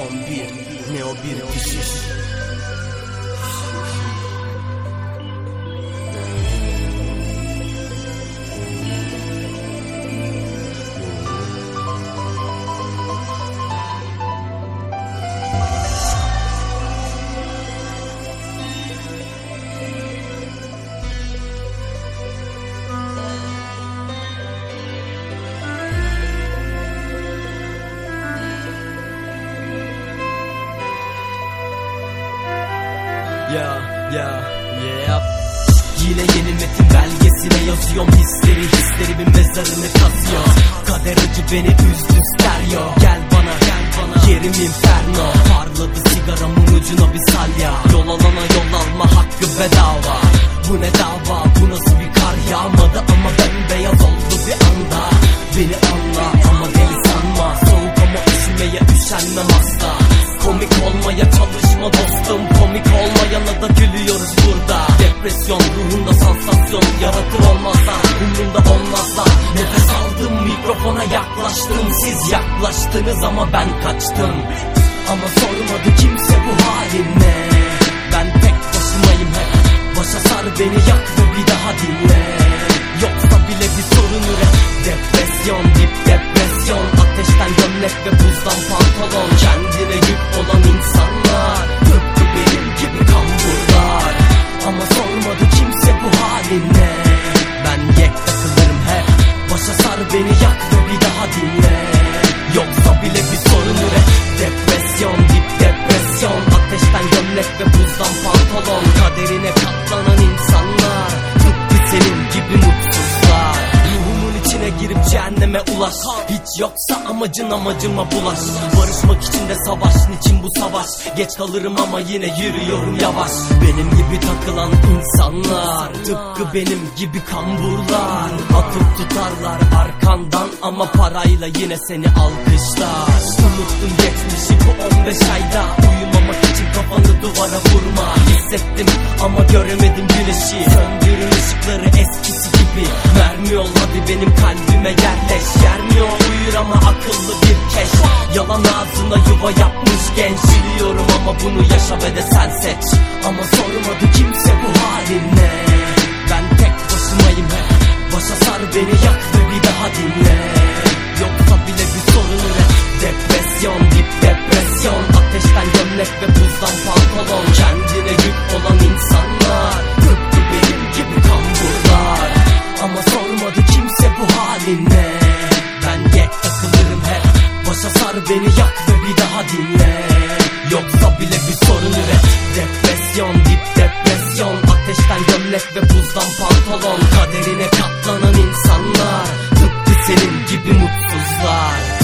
on beat, não o beat, Ya ya yep Yine yeni metin belgesine yazıyorum hisleri Hislerimin mezarını kazıyor. Kader acı beni üzdü stereo. Gel bana gel bana. Yerim inferno. Parladı sigaramın ucuna bir salya. Yol alana yol alma hakkı bedava. Bu ne dava bu nasıl bir kar yağmadı Ama bembeyaz oldu bir anda. Beni anla ama deli sanma. Soğuk ama üşümeye üşenmem asla. Komik olmaya çalışma dostum da gülüyoruz burada. Depresyon ruhunda sansasyon Yaratır olmazlar umrumda olmazlar Nefes aldım mikrofona yaklaştım. Siz yaklaştınız ama ben kaçtım. Ama sormadı kimse bu haline Ben tek başımayım hep Başa sar beni yak ve bir daha dinle. Yoksa bile bir sorun üret Depresyon dip depresyon. Ateşten gömlek ve buzdan pantolon. Kendine girip cehenneme ulaş. Hiç yoksa amacın amacıma bulaş. Barışmak için de savaş niçin bu savaş. Geç kalırım ama yine yürüyorum yavaş. Benim gibi takılan insanlar Tıpkı benim gibi kamburlar. Atıp tutarlar arkandan Ama parayla yine seni alkışlar. Unuttum geçmişi bu 15 ayda. Uyumamak için kafanı duvara vurma. Hissettim ama göremedim güneşi. Söndürün ışıkları eskisi gibi. Mermi ol hadi benim kalbime yerleş. Yermiyor uyur ama akıllı bir keş. Yalan ağzına yuva yapmış genç. Biliyorum ama bunu yaşa ve de sen seç. Ama sormadı kimse bu haline. Ben tek başımayım. Hep Başa sar beni yak ve bir daha dinle Gömlek ve buzdan pantolon Kendine yük olan insanlar. Tıpkı benim gibi kamburlar Ama sormadı kimse bu haline. Ben yek takılırım hep Başa sar beni yak ve bir daha dinle. Yoksa bile bir sorun üret Depresyon dip depresyon. Ateşten gömlek ve buzdan pantolon. Kaderine katlanan insanlar. Tıpkı senin gibi mutsuzlar